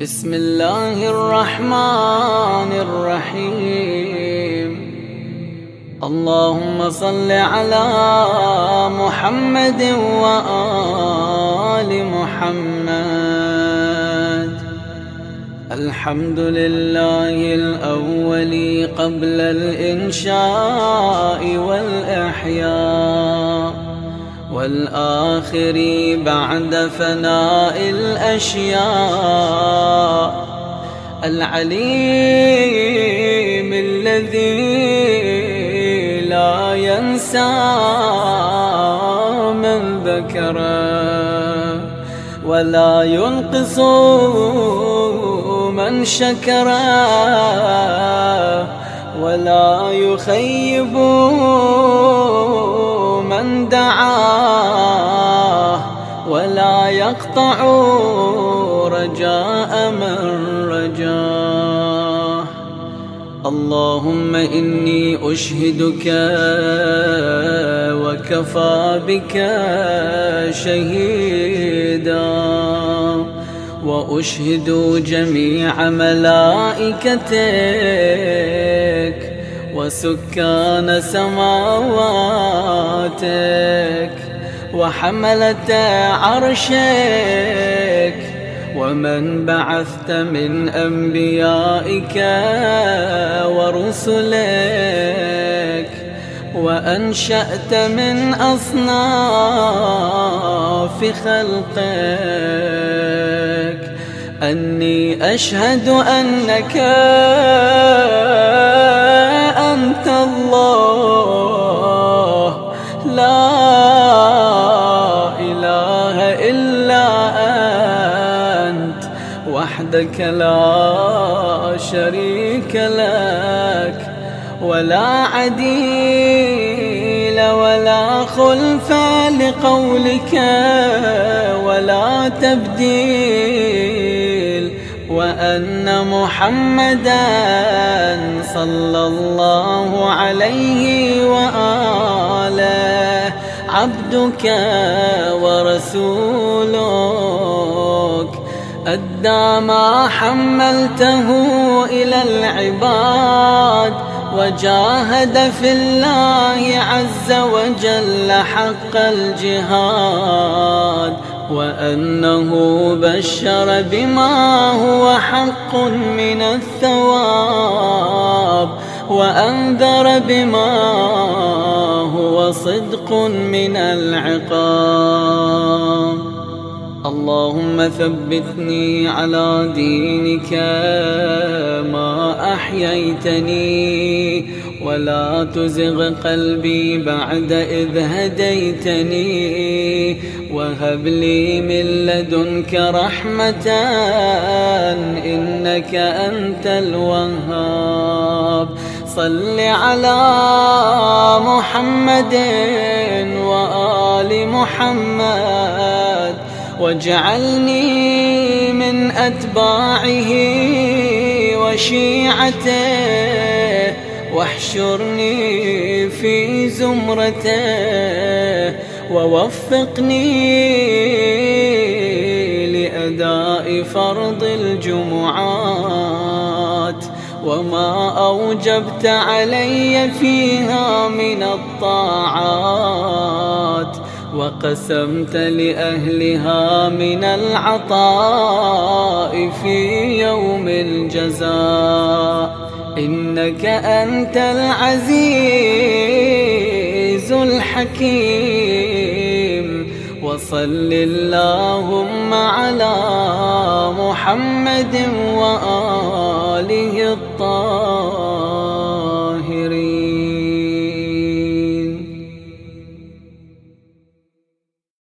بسم الله الرحمن الرحيم. اللهم صل على محمد وآل محمد. الحمد لله الأول قبل الإنشاء والإحياء. والآخر بعد فناء الأشياء. العليم الذي لا ينسى من ذكره ولا ينقص من شكره ولا يخيب من دعاه ولا يقطع رجاء من رجاه اللهم إني أشهدك وكفى بك شهيدا. وأشهد جميع ملائكتك وسكان سماواتك وحملة عرشك ومن بعثت من أنبيائك ورسلك وأنشأت من أصناف خلقك. أني أشهد أنك أنت الله. لا إله إلا أنت. وحدك لا شريك لك. ولا عديل ولا خلف لقولك. ولا تبديل وأن محمدا صلى الله عليه وآله. عبدك ورسولك. أدى ما حملته إلى العباد. وجاهد في الله عز وجل حق الجهاد. وأنه بشر بما هو حق من الثواب وأنذر بما هو صدق من العقاب. اللهم ثبتني على دينك ما أحييتني ولا تزغ قلبي بعد إذ هديتني. وهب لي من لدنك رحمة إنك أنت الوهاب. صل على محمد وآل محمد واجعلني من أتباعه وشيعته واحشرني في زمرته. ووفقني لأداء فرض الجمعات وما أوجبت علي فيها من الطاعات وقسمت لأهلها من العطاء في يوم الجزاء. إنك أنت العزيز الحكيم. صل اللهم على محمد وآله الطاهرين.